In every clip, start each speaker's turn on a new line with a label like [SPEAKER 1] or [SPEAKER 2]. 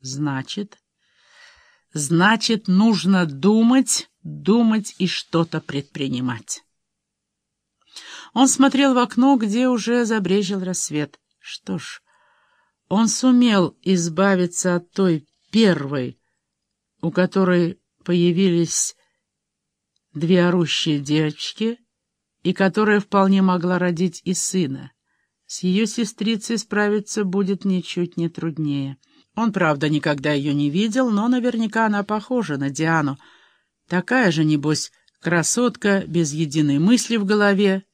[SPEAKER 1] Значит... Значит, нужно думать, думать и что-то предпринимать. Он смотрел в окно, где уже забрежил рассвет. Что ж, он сумел избавиться от той первой, у которой появились две орущие девочки, и которая вполне могла родить и сына. С ее сестрицей справиться будет ничуть не труднее. Он, правда, никогда ее не видел, но наверняка она похожа на Диану. Такая же, небось, красотка, без единой мысли в голове.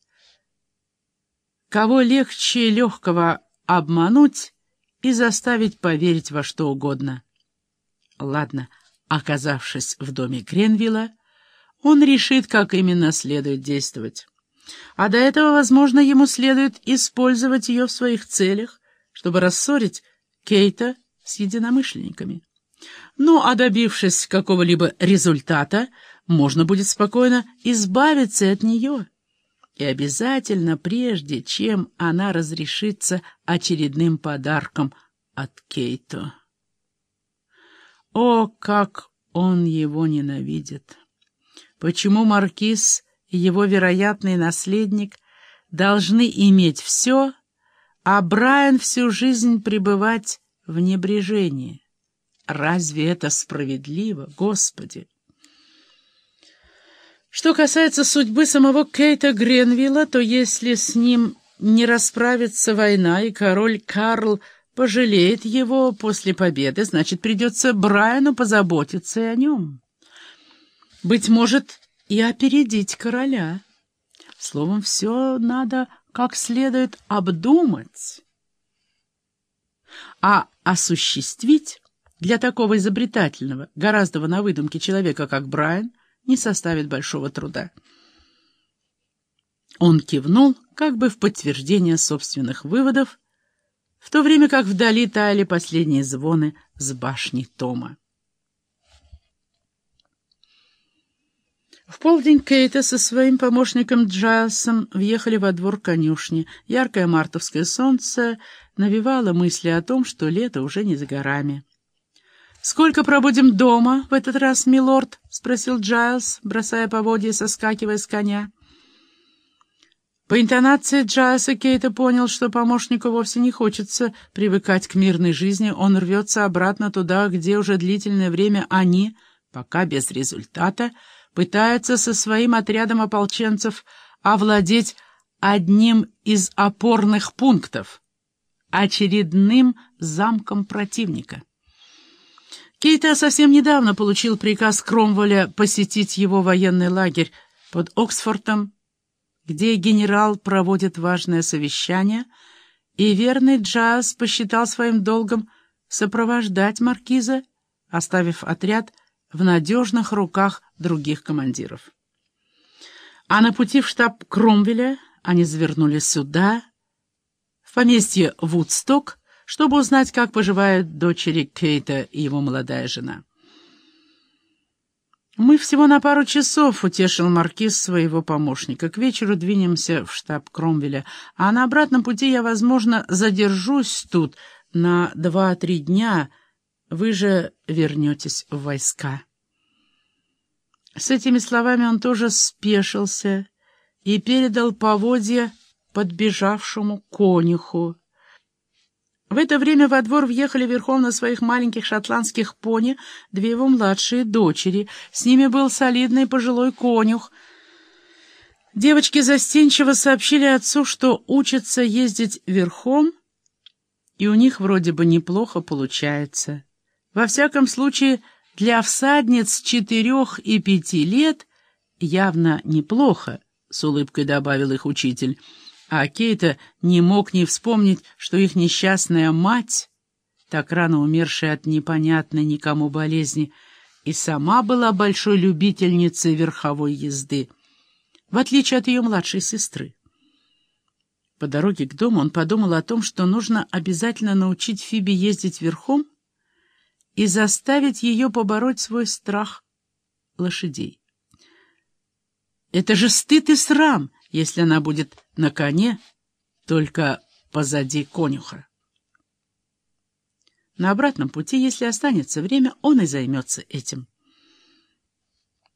[SPEAKER 1] Кого легче легкого обмануть и заставить поверить во что угодно. Ладно, оказавшись в доме Кренвилла, он решит, как именно следует действовать. А до этого, возможно, ему следует использовать ее в своих целях, чтобы рассорить Кейта с единомышленниками. Ну, а добившись какого-либо результата, можно будет спокойно избавиться от нее. И обязательно, прежде чем она разрешится очередным подарком от Кейто. О, как он его ненавидит! Почему Маркиз и его вероятный наследник должны иметь все, а Брайан всю жизнь пребывать в небрежении. Разве это справедливо, Господи? Что касается судьбы самого Кейта Гренвилла, то если с ним не расправится война, и король Карл пожалеет его после победы, значит, придется Брайану позаботиться и о нем. Быть может, и опередить короля. Словом, все надо как следует обдумать. А осуществить для такого изобретательного, гораздо на выдумке человека, как Брайан, не составит большого труда. Он кивнул, как бы в подтверждение собственных выводов, в то время как вдали таяли последние звоны с башни Тома. В полдень Кейта со своим помощником Джайлсом въехали во двор конюшни. Яркое мартовское солнце навевало мысли о том, что лето уже не за горами. «Сколько пробудем дома в этот раз, милорд?» — спросил Джайлс, бросая поводья и соскакивая с коня. По интонации Джайлса Кейта понял, что помощнику вовсе не хочется привыкать к мирной жизни, он рвется обратно туда, где уже длительное время они, пока без результата, пытаются со своим отрядом ополченцев овладеть одним из опорных пунктов, очередным замком противника. Кейта совсем недавно получил приказ Кромволя посетить его военный лагерь под Оксфордом, где генерал проводит важное совещание, и верный Джаз посчитал своим долгом сопровождать маркиза, оставив отряд в надежных руках других командиров. А на пути в штаб Кромвеля они завернули сюда, в поместье Вудсток, чтобы узнать, как поживают дочери Кейта и его молодая жена. «Мы всего на пару часов», — утешил маркиз своего помощника. «К вечеру двинемся в штаб Кромвеля, а на обратном пути я, возможно, задержусь тут на два-три дня. Вы же вернетесь в войска». С этими словами он тоже спешился и передал поводья подбежавшему конюху. В это время во двор въехали верхом на своих маленьких шотландских пони две его младшие дочери. С ними был солидный пожилой конюх. Девочки застенчиво сообщили отцу, что учатся ездить верхом, и у них вроде бы неплохо получается. Во всяком случае, для всадниц четырех и пяти лет явно неплохо, — с улыбкой добавил их учитель. А Кейта не мог не вспомнить, что их несчастная мать, так рано умершая от непонятной никому болезни, и сама была большой любительницей верховой езды, в отличие от ее младшей сестры. По дороге к дому он подумал о том, что нужно обязательно научить Фиби ездить верхом, и заставить ее побороть свой страх лошадей. Это же стыд и срам, если она будет на коне, только позади конюха. На обратном пути, если останется время, он и займется этим.